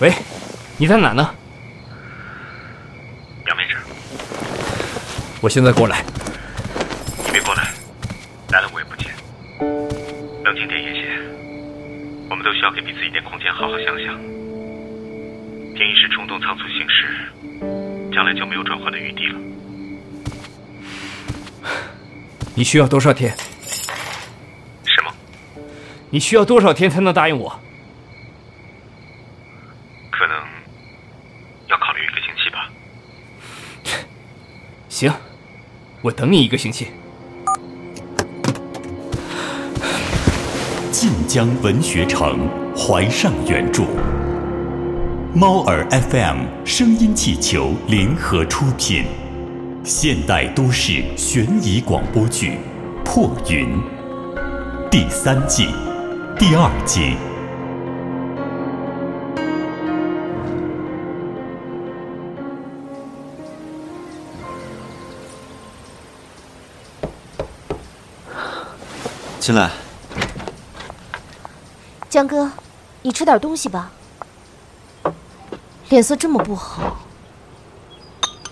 喂，你在哪呢？杨面试，我现在过来。你别过来，来了我也不见。冷静点，叶邪，我们都需要给彼此一点空间，好好想想。凭一时冲动仓促行事，将来就没有转换的余地了。你需要多少天？什么？你需要多少天才能答应我？可能要考虑一个星期吧。行，我等你一个星期。晋江文学城怀上原著，猫耳 FM 声音气球联合出品，现代都市悬疑广播剧《破云》第三季第二集。进来，江哥，你吃点东西吧。脸色这么不好，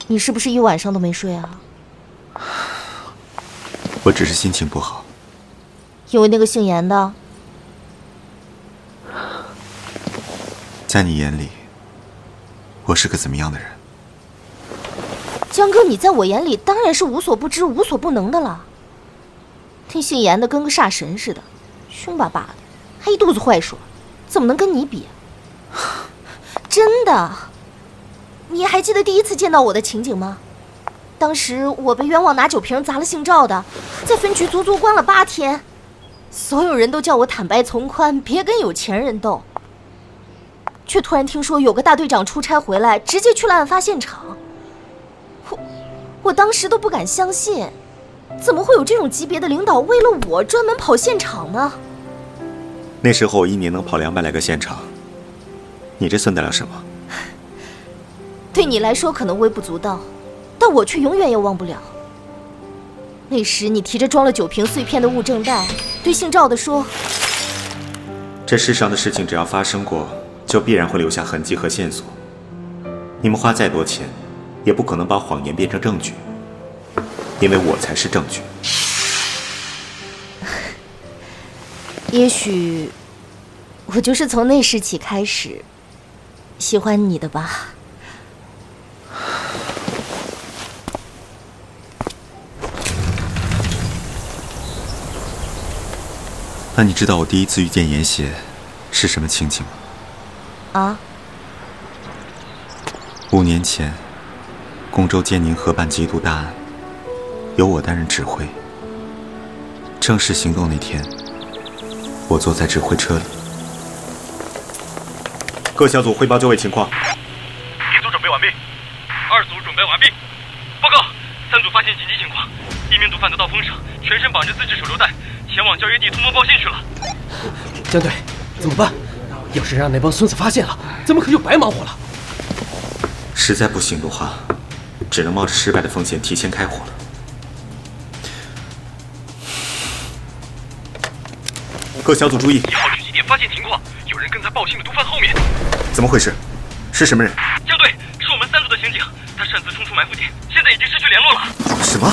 你是不是一晚上都没睡啊？我只是心情不好。因为那个姓严的，在你眼里，我是个怎么样的人？江哥，你在我眼里当然是无所不知、无所不能的了。听姓严的跟个煞神似的，凶巴巴的，还一肚子坏水，怎么能跟你比？真的，你还记得第一次见到我的情景吗？当时我被冤枉拿酒瓶砸了姓赵的，在分局足足关了八天，所有人都叫我坦白从宽，别跟有钱人斗。却突然听说有个大队长出差回来，直接去了案发现场。我，我当时都不敢相信。怎么会有这种级别的领导为了我专门跑现场呢？那时候我一年能跑两百来个现场，你这算得了什么？对你来说可能微不足道，但我却永远也忘不了。那时你提着装了酒瓶碎片的物证袋，对姓赵的说：“这世上的事情只要发生过，就必然会留下痕迹和线索。你们花再多钱，也不可能把谎言变成证据。”因为我才是证据。也许，我就是从那时起开始喜欢你的吧。那你知道我第一次遇见严邪是什么情景吗？啊？五年前，公州建宁河畔缉毒大案。由我担任指挥。正式行动那天，我坐在指挥车里。各小组汇报就位情况。一组准备完毕，二组准备完毕。报告，三组发现紧急情况，一名毒贩得到风上，全身绑着自制手榴弹，前往交易地通风报信去了。江队，怎么办？要是让那帮孙子发现了，咱们可就白忙活了。实在不行的话，只能冒着失败的风险提前开火了。各小组注意！一号狙击点发现情况，有人跟在报信的毒贩后面。怎么回事？是什么人？江队，是我们三组的刑警，他擅自冲出埋伏点，现在已经失去联络了。什么？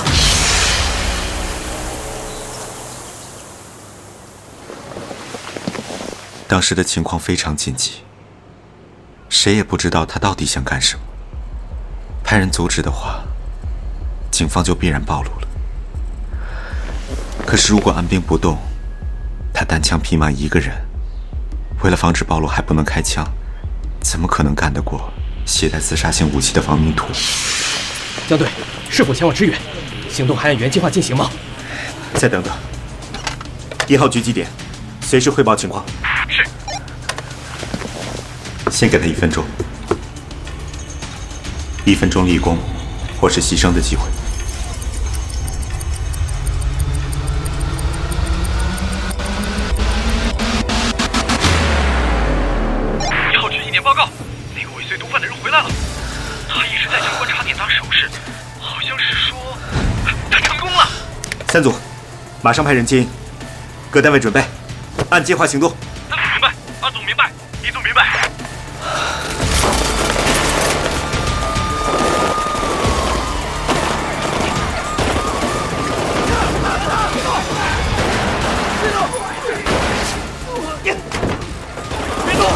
当时的情况非常紧急，谁也不知道他到底想干什么。派人阻止的话，警方就必然暴露了。可是如果按兵不动，他单枪匹马一个人，为了防止暴露还不能开枪，怎么可能干得过携带自杀性武器的亡命徒？江队，是否前往支援？行动还按原计划进行吗？再等等。一号狙击点，随时汇报情况。是。先给他一分钟，一分钟立功或是牺牲的机会。三组马上派人接应各单位准备按计划行动。明白二组明白一组明白。别动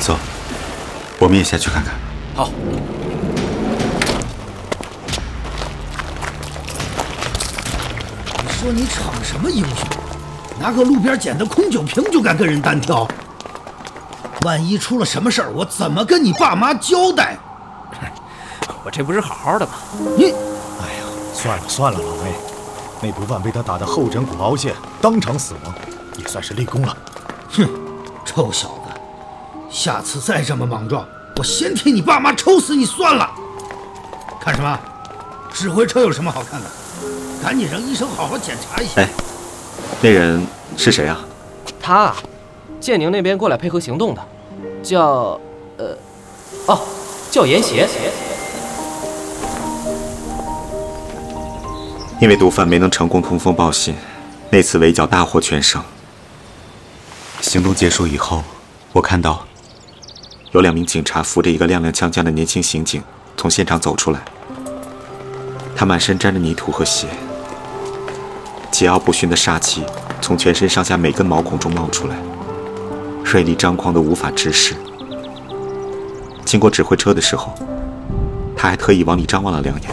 走我们也下去看看。说你逞什么英雄？拿个路边捡的空酒瓶就敢跟人单挑？万一出了什么事儿，我怎么跟你爸妈交代？我这不是好好的吗？你，哎呀，算了算了，老魏，那毒贩被他打的后枕骨凹陷，当场死亡，也算是立功了。哼，臭小子，下次再这么莽撞，我先替你爸妈抽死你算了。看什么？指挥车有什么好看的？赶紧让医生好好检查一下。哎，那人是谁啊？他啊，建宁那边过来配合行动的，叫呃，哦，叫严邪。因为毒贩没能成功通风报信，那次围剿大获全胜。行动结束以后，我看到有两名警察扶着一个踉踉跄跄的年轻刑警从现场走出来。他满身沾着泥土和血，桀骜不驯的杀气从全身上下每根毛孔中冒出来，锐利张狂的无法直视。经过指挥车的时候，他还特意往里张望了两眼。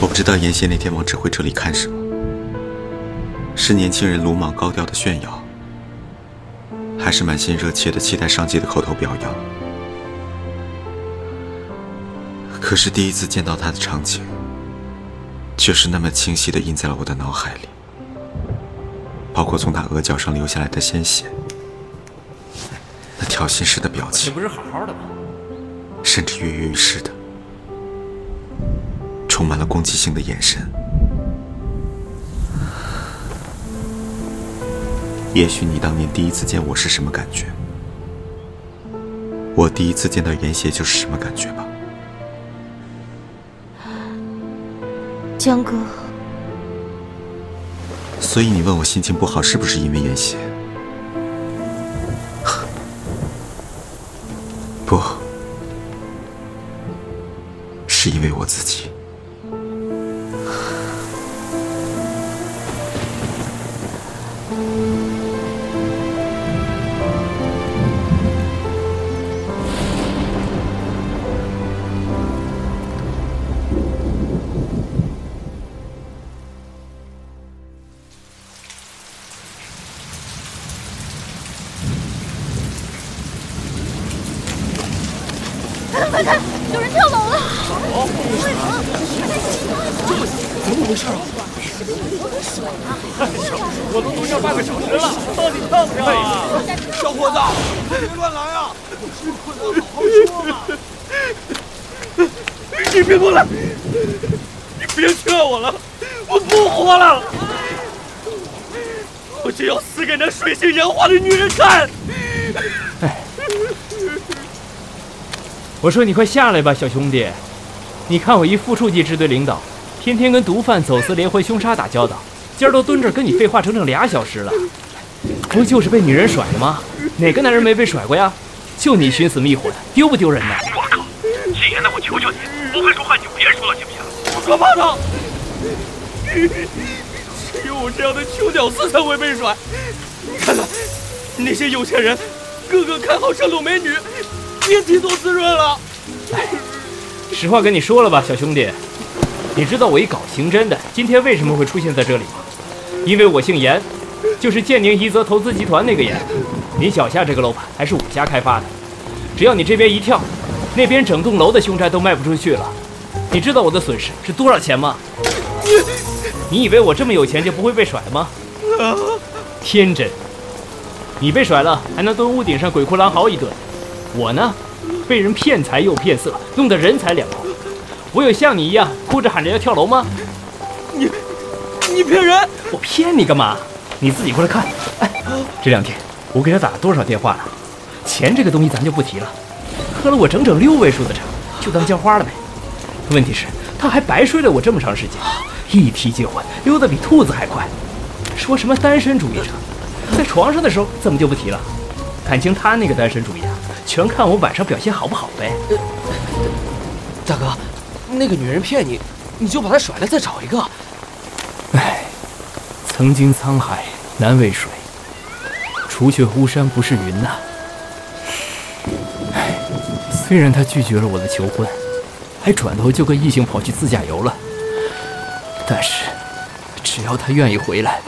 我不知道严邪那天往指挥车里看什么，是年轻人鲁莽高调的炫耀，还是满心热切的期待上级的口头表扬？可是第一次见到他的场景，却是那么清晰的印在了我的脑海里，包括从他额角上流下来的鲜血，那挑衅式的表情，这不是好好的吗？甚至跃跃欲试的，充满了攻击性的眼神。也许你当年第一次见我是什么感觉，我第一次见到严邪就是什么感觉吧。江哥，所以你问我心情不好是不是因为言希？不，是因为我自己。水性杨花的女人看！哎，我说你快下来吧，小兄弟！你看我一副处级支队领导，天天跟毒贩、走私、连环凶杀打交道，今儿都蹲这儿跟你废话整整俩小时了，不就是被女人甩了吗？哪个男人没被甩过呀？就你寻死觅活的，丢不丢人呢？我靠！姓严的，我求求你，不会说话你就别说了，行不行？我说八道！只有我这样的穷屌丝才会被甩。你看看那些有钱人，个个看好这路美女，别提多滋润了。实话跟你说了吧，小兄弟，你知道我一搞刑侦的，今天为什么会出现在这里吗？因为我姓严，就是建宁宜泽投资集团那个严。你脚下这个楼盘还是我家开发的，只要你这边一跳，那边整栋楼的凶宅都卖不出去了。你知道我的损失是多少钱吗？你以为我这么有钱就不会被甩吗？天真！你被甩了还能蹲屋顶上鬼哭狼嚎一顿，我呢，被人骗财又骗色，弄得人财两空。我有像你一样哭着喊着要跳楼吗？你，你骗人！我骗你干嘛？你自己过来看。哎，这两天我给他打了多少电话了？钱这个东西咱就不提了，喝了我整整六位数的茶，就当浇花了呗。问题是他还白睡了我这么长时间，一提结婚溜得比兔子还快。说什么单身主义者，在床上的时候怎么就不提了？感情他那个单身主义啊，全看我晚上表现好不好呗。大哥，那个女人骗你，你就把她甩了，再找一个。唉，曾经沧海难为水，除却巫山不是云呐。唉，虽然他拒绝了我的求婚，还转头就跟异性跑去自驾游了，但是只要他愿意回来，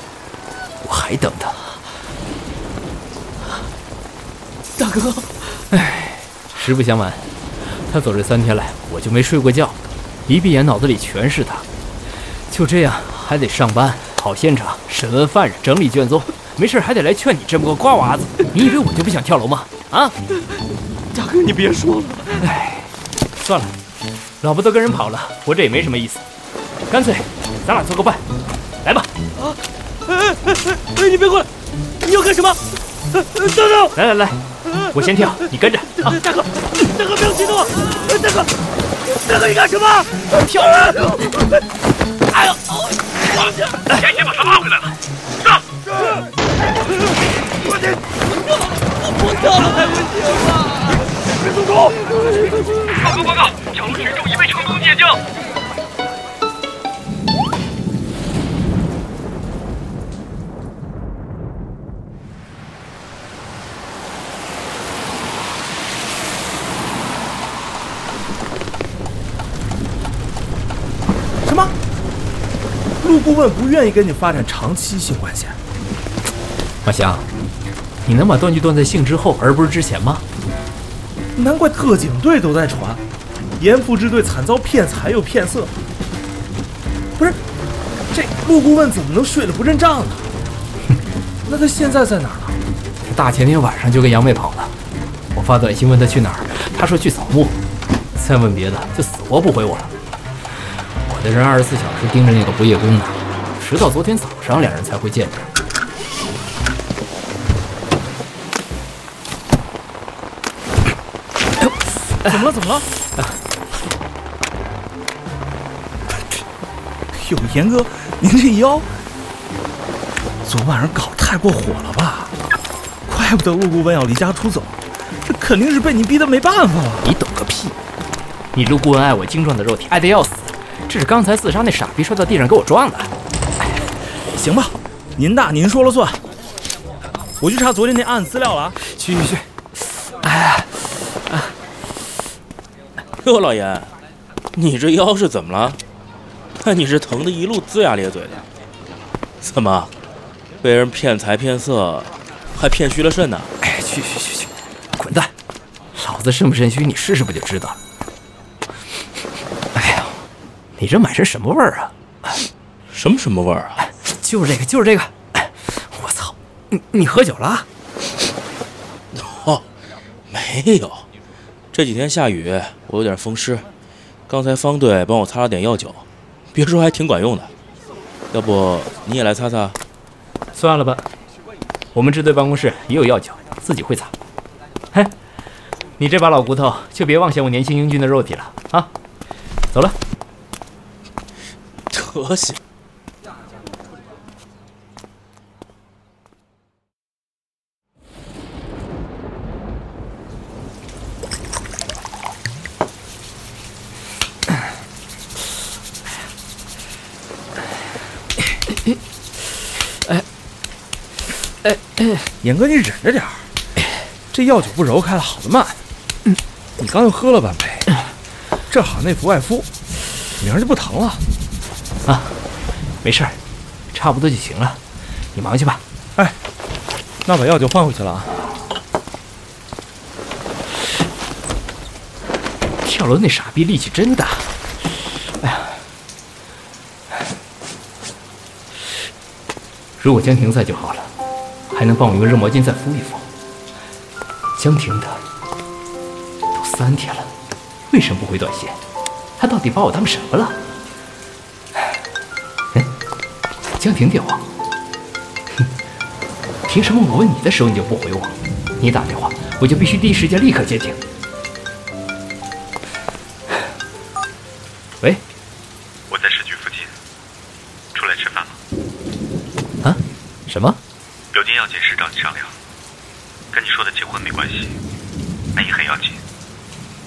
我还等他。大哥，唉，实不相瞒，他走这三天来，我就没睡过觉，一闭眼脑子里全是他。就这样，还得上班、跑现场、审问犯人、整理卷宗，没事还得来劝你这么个瓜娃子。你以为我就不想跳楼吗？啊！大哥，你别说了。唉，算了，老婆都跟人跑了，活着也没什么意思，干脆咱俩做个伴，来吧。啊！哎哎哎哎！你别过来！你要干什么？等等！来来来，我先跳，你跟着。啊！大哥，大哥不要激动！大哥，大哥你干什么？跳！哎呦！先先把他拉回来了，上！我这我跳了还不行吗？别松手！报告报告，抢路群众已被成功解救。陆顾问不愿意跟你发展长期性关系？马翔，你能把断句断在性之后，而不是之前吗？难怪特警队都在传，严复支队惨遭骗财又骗色。不是，这陆顾问怎么能睡得不认账呢？那他现在在哪儿呢？他大前天晚上就跟杨妹跑了。我发短信问他去哪儿，他说去扫墓。再问别的，就死活不回我了。我的人二十四小时盯着那个不夜宫呢，直到昨天早上两人才会见面。怎么了？怎么了？哟，严哥，您这腰，昨晚上搞得太过火了吧？怪不得陆顾问要离家出走，这肯定是被你逼得没办法了。你懂个屁！你陆顾问爱我精壮的肉体，爱得要死，这是刚才自杀那傻逼摔到地上给我撞的。行吧，您大您说了算。我去查昨天那案子资料了啊！去去去！哎，啊！哟，老严，你这腰是怎么了？看你是疼的一路龇牙咧嘴的。怎么，被人骗财骗色，还骗虚了肾呢？哎，去去去去，滚蛋！老子肾不肾虚，你试试不就知道了。你这满身什么味儿啊？什么什么味儿啊？就是这个，就是这个。我操！你你喝酒了？哦，没有。这几天下雨，我有点风湿。刚才方队帮我擦了点药酒，别说还挺管用的。要不你也来擦擦？算了吧，我们支队办公室也有药酒，自己会擦。嘿，你这把老骨头就别妄想我年轻英俊的肉体了啊！走了。德行。严哥，你忍着点儿，这药酒不揉开了，好的慢。你刚又喝了半杯，正好内服外敷，明儿就不疼了。啊，没事儿，差不多就行了。你忙去吧。哎，那把药就换回去了啊。跳楼那傻逼力气真大。哎呀，如果江婷在就好了。还能帮我用热毛巾再敷一敷。江婷的都三天了，为什么不回短信？他到底把我当什么了？江婷电话。哼，凭什么我问你的时候你就不回我？你打电话我就必须第一时间立刻接听。喂，我在市局附近，出来吃饭吗？啊？什么？有件要紧事找你商量，跟你说的结婚没关系，那也很要紧。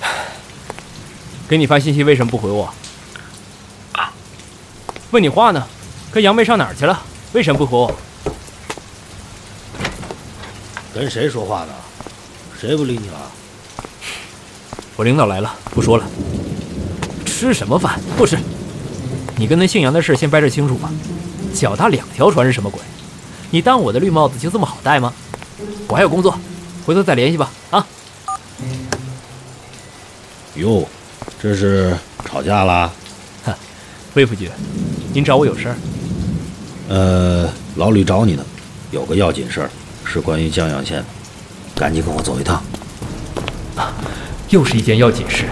给你发信息为什么不回我？啊？问你话呢，跟杨梅上哪儿去了？为什么不回我？跟谁说话呢？谁不理你了？我领导来了，不说了。吃什么饭？不吃。你跟那姓杨的事先掰扯清楚吧。脚踏两条船是什么鬼？你当我的绿帽子就这么好戴吗？我还有工作，回头再联系吧。啊。哟，这是吵架啦？哼，魏副局，您找我有事儿？呃，老吕找你呢，有个要紧事儿，是关于江阳县，赶紧跟我走一趟。啊，又是一件要紧事。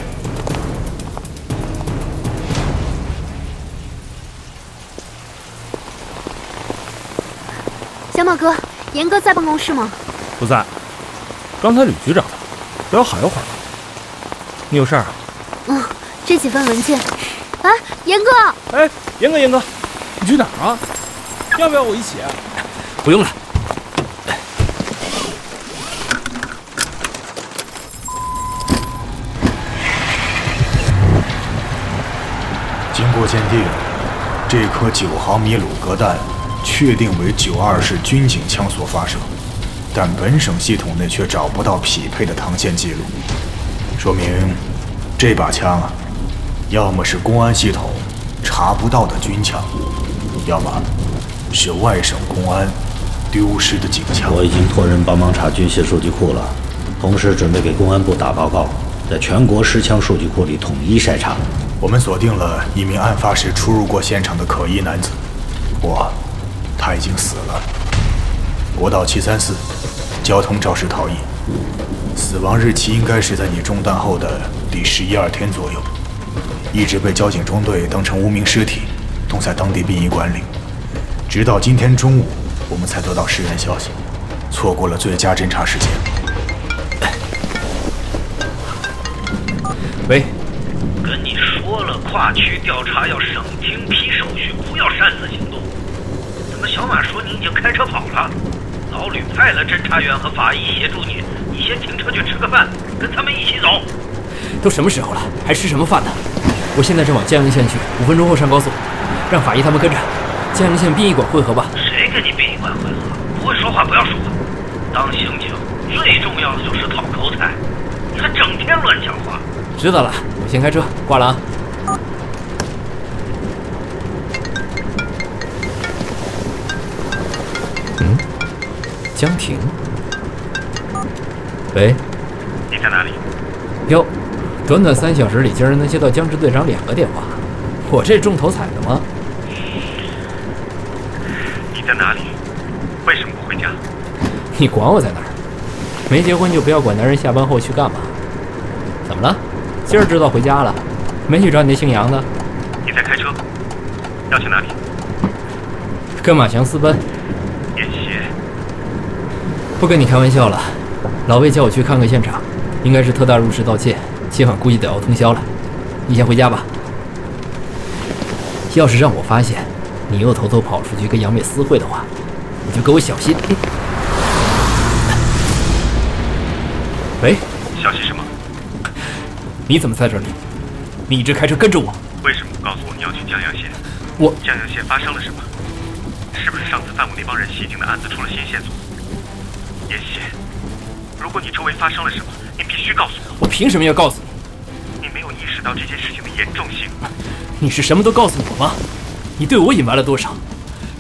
小马哥，严哥在办公室吗？不在。刚才吕局长不要喊一会儿。你有事儿？嗯，这几份文件。啊，严哥！哎，严哥，严哥，你去哪儿啊？要不要我一起？啊不用了。经过鉴定，这颗九毫米鲁格弹确定为九二式军警枪所发射，但本省系统内却找不到匹配的膛线记录，说明这把枪啊，要么是公安系统查不到的军枪，要么是外省公安丢失的警枪。我已经托人帮忙查军械数据库了，同时准备给公安部打报告，在全国失枪数据库里统一筛查。我们锁定了一名案发时出入过现场的可疑男子，我，他已经死了。国道七三四，交通肇事逃逸，死亡日期应该是在你中弹后的第十一二天左右，一直被交警中队当成无名尸体，冻在当地殡仪馆里，直到今天中午，我们才得到尸源消息，错过了最佳侦查时间。喂。跟你说了，跨区调查要省厅批手续，不要擅自行动。怎么小马说你已经开车跑了？老吕派了侦查员和法医协助你，你先停车去吃个饭，跟他们一起走。都什么时候了，还吃什么饭呢？我现在正往江阳县去，五分钟后上高速，让法医他们跟着。江阳县殡仪馆汇合吧。谁跟你殡仪馆汇合？不会说话不要说话。当刑警最重要的就是讨口彩，你还整天乱讲话。知道了。我先开车，挂了啊！嗯，江婷，喂，你在哪里？哟，短短三小时里竟然能接到江支队长两个电话，我这中头彩了吗？你在哪里？为什么不回家？你管我在哪儿？没结婚就不要管男人下班后去干嘛。怎么了？今儿知道回家了，没去找你那姓杨的。你在开车，要去哪里？跟马强私奔。演习。不跟你开玩笑了，老魏叫我去看看现场，应该是特大入室盗窃，今晚估计得熬通宵了。你先回家吧。要是让我发现你又偷偷跑出去跟杨美私会的话，你就给我小心。喂。小心什么？你怎么在这里？你一直开车跟着我，为什么不告诉我你要去江阳县？我江阳县发生了什么？是不是上次范武那帮人袭警的案子出了新线索？叶希，如果你周围发生了什么，你必须告诉我。我凭什么要告诉你？你没有意识到这件事情的严重性。你是什么都告诉我吗？你对我隐瞒了多少？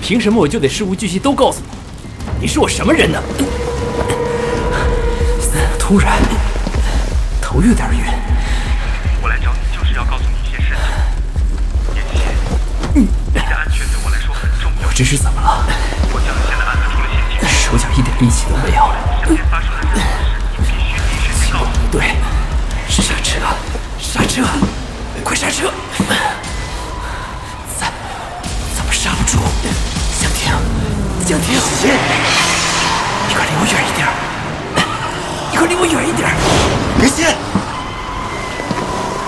凭什么我就得事无巨细都告诉你？你是我什么人呢？突然，头有点晕。我来找你就是要告诉你一些事情。严希，你的安全对我来说很重要这是怎么了？我江县的案子出了险情，手脚一点力气都没有。身边发生的事，你必须第一时间告诉我。对，刹车，刹车，快刹车！江婷，你快离我远一点！你快离我远一点！别信！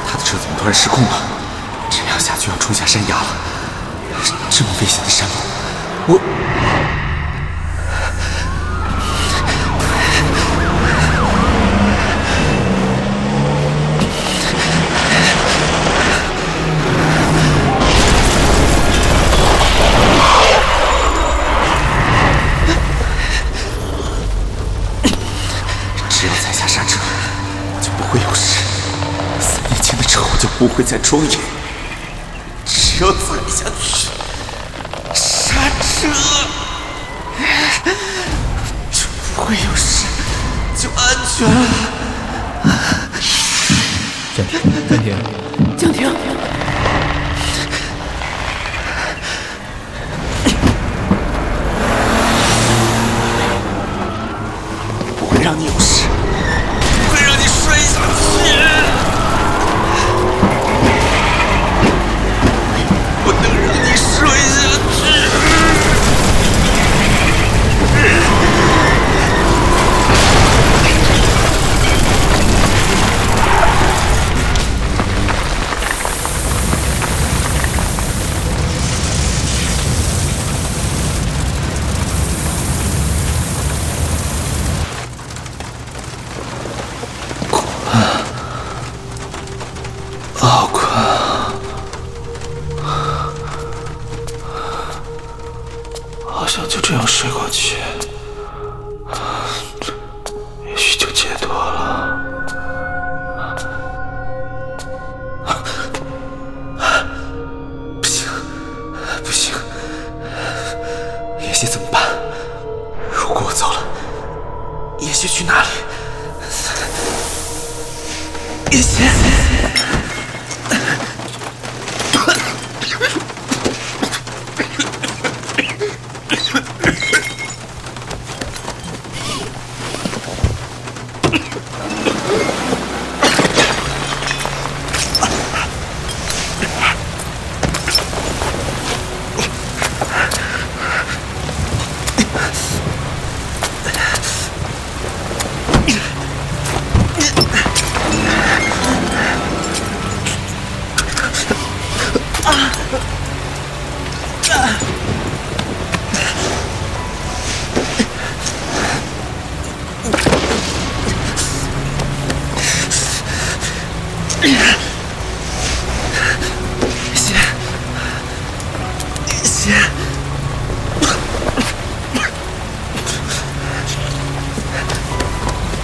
他的车怎么突然失控了？这样下去要冲下山崖了。这么危险的山路。我。不会再装哑，只要踩下去，刹车，就不会有事，就安全了。江停，暂停，暂停。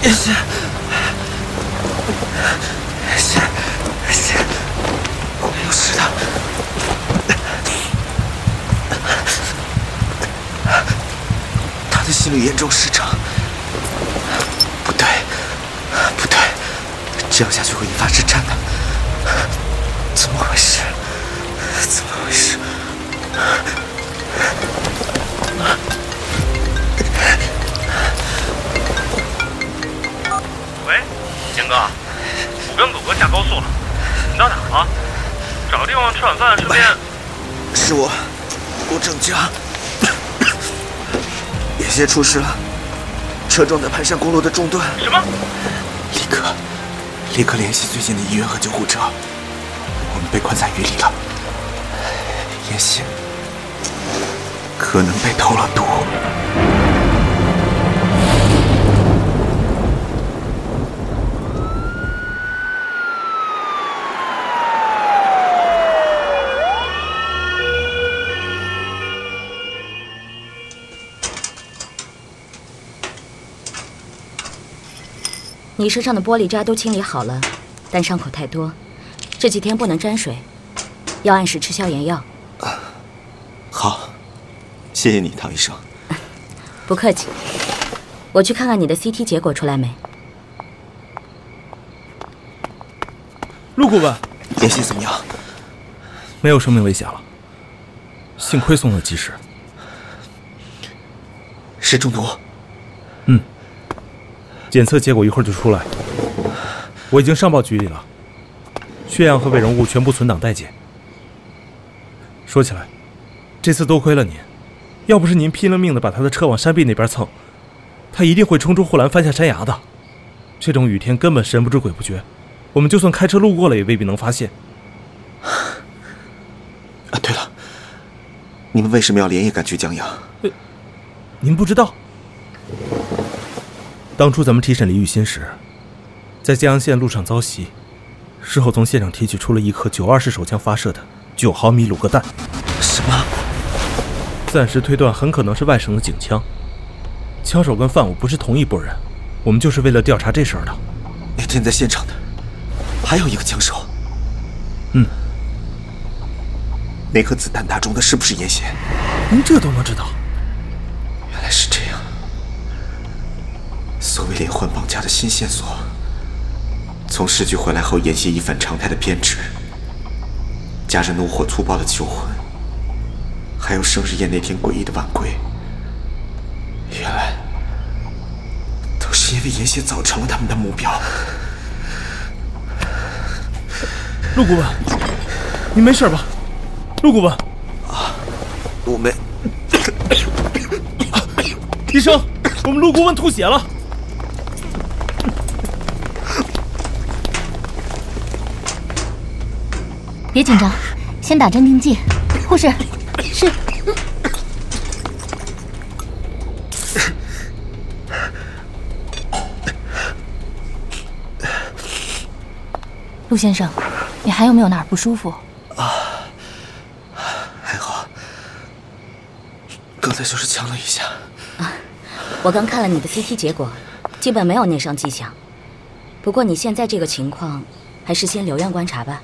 叶谢，谢谢，我没有事的。他的心理严重失常，不对，不对，这样下去会引发震颤的。怎么回事？怎么回事？严哥，我跟狗哥下高速了，你到哪儿了？找个地方吃晚饭，顺便……是我，顾正江。叶谢出事了，车撞在盘山公路的中段。什么？立刻，立刻联系最近的医院和救护车。我们被困在雨里了，叶谢可能被投了毒。你身上的玻璃渣都清理好了，但伤口太多，这几天不能沾水，要按时吃消炎药。好，谢谢你，唐医生。不客气。我去看看你的 CT 结果出来没？陆顾问，联系怎么样？没有生命危险了，幸亏送的及时。是中毒？嗯。检测结果一会儿就出来，我已经上报局里了，血样和伪容物全部存档待检。说起来，这次多亏了您，要不是您拼了命的把他的车往山壁那边蹭，他一定会冲出护栏翻下山崖的。这种雨天根本神不知鬼不觉，我们就算开车路过了也未必能发现。啊，对了，你们为什么要连夜赶去江阳？呃，您不知道？当初咱们提审李雨欣时，在江阳县路上遭袭，事后从现场提取出了一颗九二式手枪发射的九毫米鲁格弹。什么？暂时推断很可能是外省的警枪，枪手跟范武不是同一拨人，我们就是为了调查这事儿的。那天在现场的还有一个枪手，嗯，那颗子弹打中的是不是严贤？您这都能知道？原来是这样。所谓连环绑架的新线索，从市局回来后沿袭一反常态的偏执，加上怒火粗暴的求婚，还有生日宴那天诡异的晚归，原来都是因为严血早成了他们的目标。陆顾问，你没事吧？陆顾问，啊，我没。医生，我们陆顾问吐血了。别紧张，先打镇定剂。护士，是。陆先生，你还有没有哪儿不舒服？啊，还好。刚才就是呛了一下。啊，我刚看了你的 CT 结果，基本没有内伤迹象。不过你现在这个情况，还是先留院观察吧。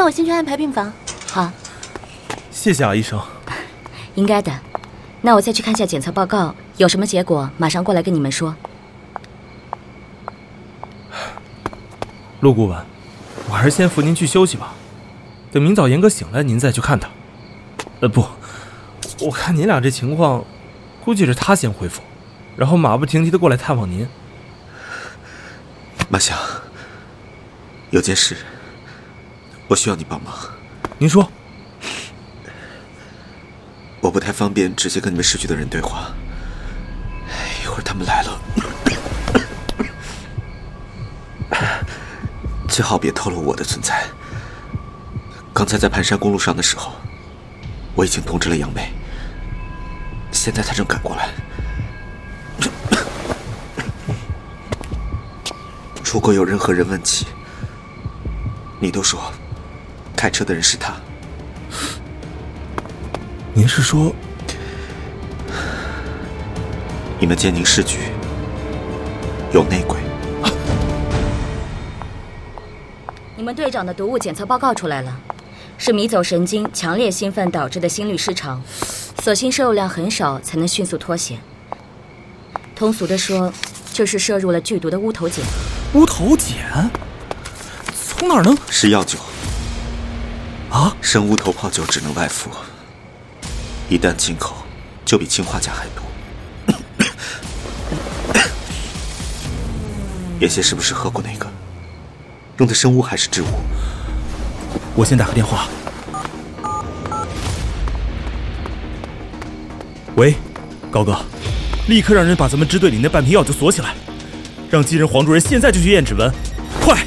啊，那我先去安排病房。好，谢谢啊，医生。应该的。那我再去看下检测报告，有什么结果马上过来跟你们说。陆顾问，我还是先扶您去休息吧。等明早严哥醒来，您再去看他。呃，不，我看你俩这情况，估计是他先恢复，然后马不停蹄的过来探望您。马翔，有件事，我需要你帮忙。您说。我不太方便直接跟你们市局的人对话，一会儿他们来了，最好别透露我的存在。刚才在盘山公路上的时候，我已经通知了杨梅，现在他正赶过来。如果有任何人问起，你都说开车的人是他。您是说，你们建宁市局有内鬼？你们队长的毒物检测报告出来了，是迷走神经强烈兴奋导致的心律失常，所幸摄入量很少，才能迅速脱险。通俗的说，就是摄入了剧毒的乌头碱。乌头碱？从哪儿能？是药酒。啊？生乌头泡酒只能外服。一旦进口，就比氰化钾还毒。叶谢是不是喝过那个？用的生物还是植物？我先打个电话。喂，高哥，立刻让人把咱们支队里那半瓶药酒锁起来，让继任黄主任现在就去验指纹，快！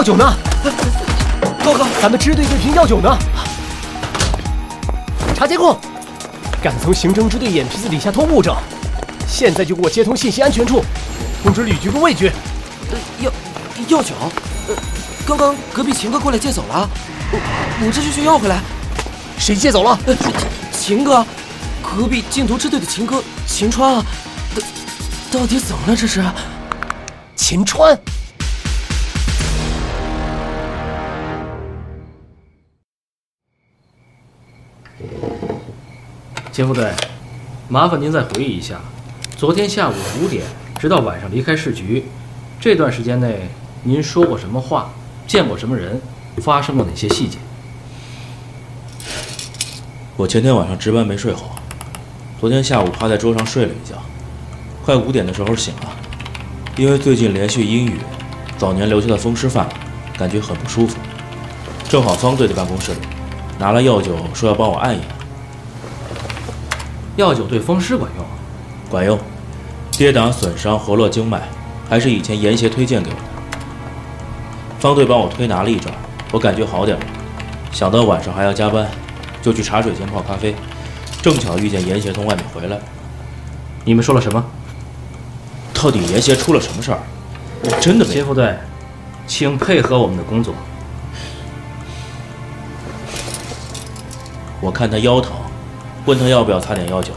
药酒呢？高哥，咱们支队这瓶药酒呢？查监控，敢从刑侦支队眼皮子底下偷物证，现在就给我接通信息安全处，通知旅局跟卫局。药药酒，呃，刚刚隔壁秦哥过来借走了，我我这就去要回来。谁借走了？秦哥，隔壁禁毒支队的秦哥秦川啊。到底怎么了？这是秦川。钱副队，麻烦您再回忆一下，昨天下午五点直到晚上离开市局这段时间内，您说过什么话，见过什么人，发生过哪些细节？我前天晚上值班没睡好，昨天下午趴在桌上睡了一觉。快五点的时候醒了，因为最近连续阴雨，早年留下的风湿犯了，感觉很不舒服。正好方队的办公室里，拿了药酒，说要帮我按一按。药酒对风湿管用？管用，跌打损伤活络经脉，还是以前严邪推荐给我的。方队帮我推拿了一阵，我感觉好点了。想到晚上还要加班，就去茶水间泡咖啡，正巧遇见严邪从外面回来。你们说了什么？到底严邪出了什么事儿？我真的没。钱副队，请配合我们的工作。我看他腰疼，问他要不要擦点药酒，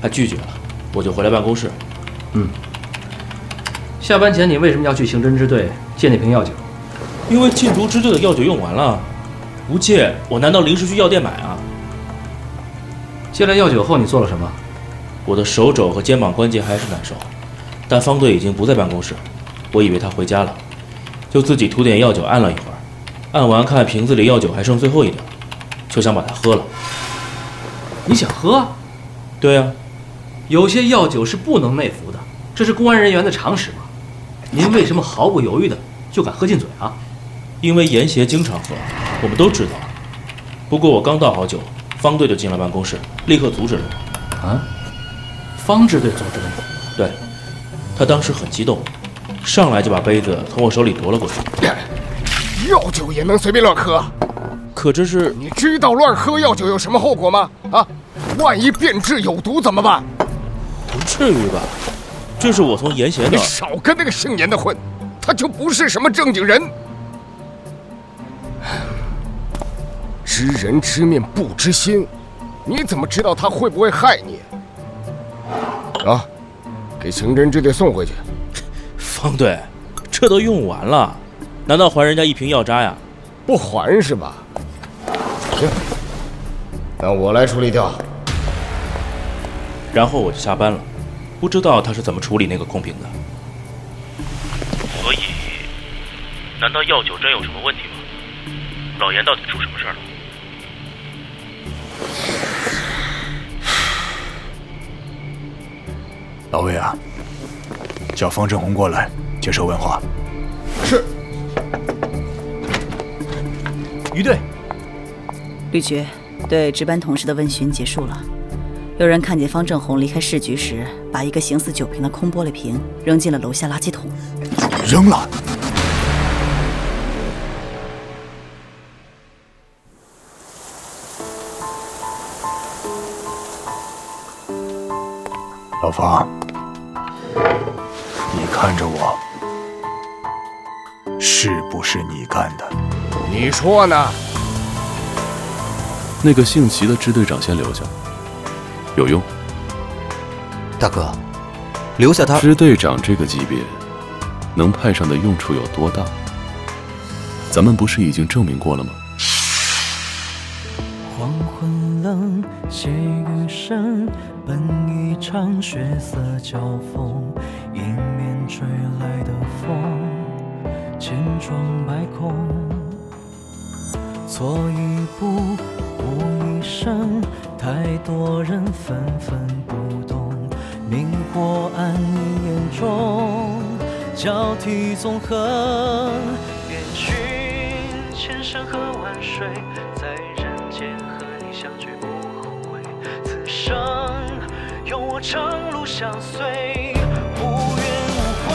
他拒绝了，我就回来办公室。嗯。下班前你为什么要去刑侦支队借那瓶药酒？因为禁毒支队的药酒用完了，不借我难道临时去药店买啊？借了药酒后你做了什么？我的手肘和肩膀关节还是难受，但方队已经不在办公室，我以为他回家了，就自己涂点药酒按了一会儿，按完看瓶子里药酒还剩最后一点，就想把它喝了。你想喝？对呀，有些药酒是不能内服的，这是公安人员的常识嘛。您为什么毫不犹豫的就敢喝进嘴啊？因为严协经常喝，我们都知道。不过我刚倒好酒，方队就进了办公室，立刻阻止了我。啊？方支队阻止了你？对，他当时很激动，上来就把杯子从我手里夺了过去。药酒也能随便乱喝？可这是……你知道乱喝药酒有什么后果吗？啊，万一变质有毒怎么办？不至于吧？这是我从严协你少跟那个姓严的混，他就不是什么正经人。知人知面不知心，你怎么知道他会不会害你？啊，给刑侦支队送回去。方队，这都用完了，难道还人家一瓶药渣呀？不还是吧？行，那我来处理掉。然后我就下班了，不知道他是怎么处理那个空瓶的。所以，难道药酒真有什么问题吗？老严到底出什么事儿了？老魏啊，叫方振红过来接受问话。是。余队，吕局，对值班同事的问询结束了。有人看见方正红离开市局时，把一个形似酒瓶的空玻璃瓶扔进了楼下垃圾桶。扔了。老方，你看着我，是不是你干的？你说呢？那个姓齐的支队长先留下，有用。大哥，留下他。支队长这个级别，能派上的用处有多大？咱们不是已经证明过了吗？黄昏冷，细雨声，本一场血色交锋，迎面吹来的风，千疮百孔。错一步，误一生，太多人纷纷不懂，明火暗你眼中，交替纵横。遍寻千山和万水，在人间和你相聚不后悔。此生有我长路相随，无怨无悔。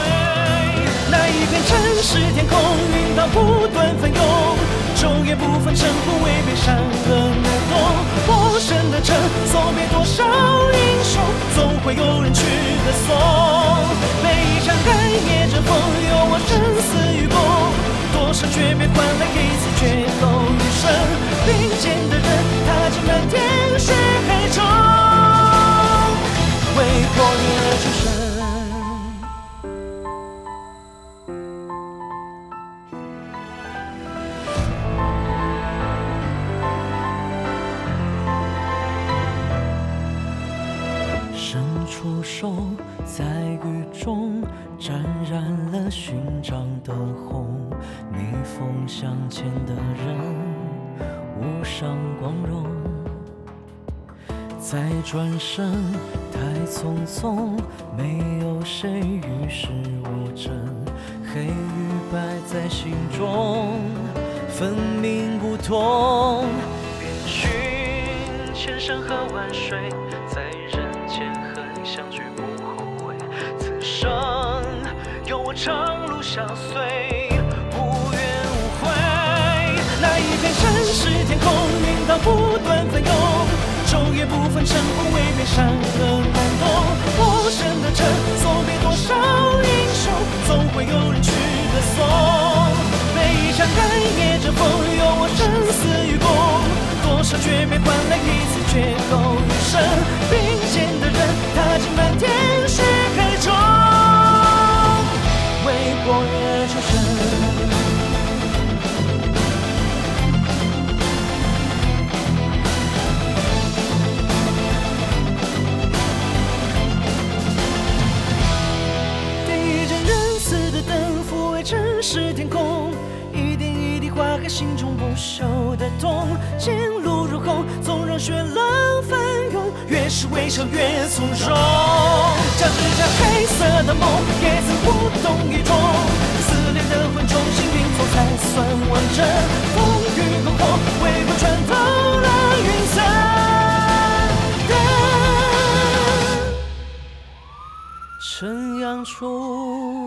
那一片城市天空，云涛不断翻涌。昼夜不分，称呼为悲伤和难懂。陌生的城，送别多少英雄，总会有人去歌颂。每一场寒夜阵风，有我生死与共。多少诀别换来一次绝后余生。并肩的人，踏进漫天血海中，为破灭而出。前的人，无上光荣。再转身，太匆匆，没有谁与世无争。黑与白在心中，分明不同。遍寻千山和万水，在人间和你相聚不后悔。此生有我长路相随，不断翻涌，昼夜不分，晨昏未免伤得感动。陌生的城，送别多少英雄，总会有人去歌颂。每一场干夜，阵风有我生死与共。多少诀别，换来一次绝口。痛。前路如虹，纵然血浪翻涌，越是微笑越从容。将这场黑色的梦，也曾无动于衷。撕裂的魂重新拼凑才算完整。风雨过后，微波穿透了云层。灯，晨阳处。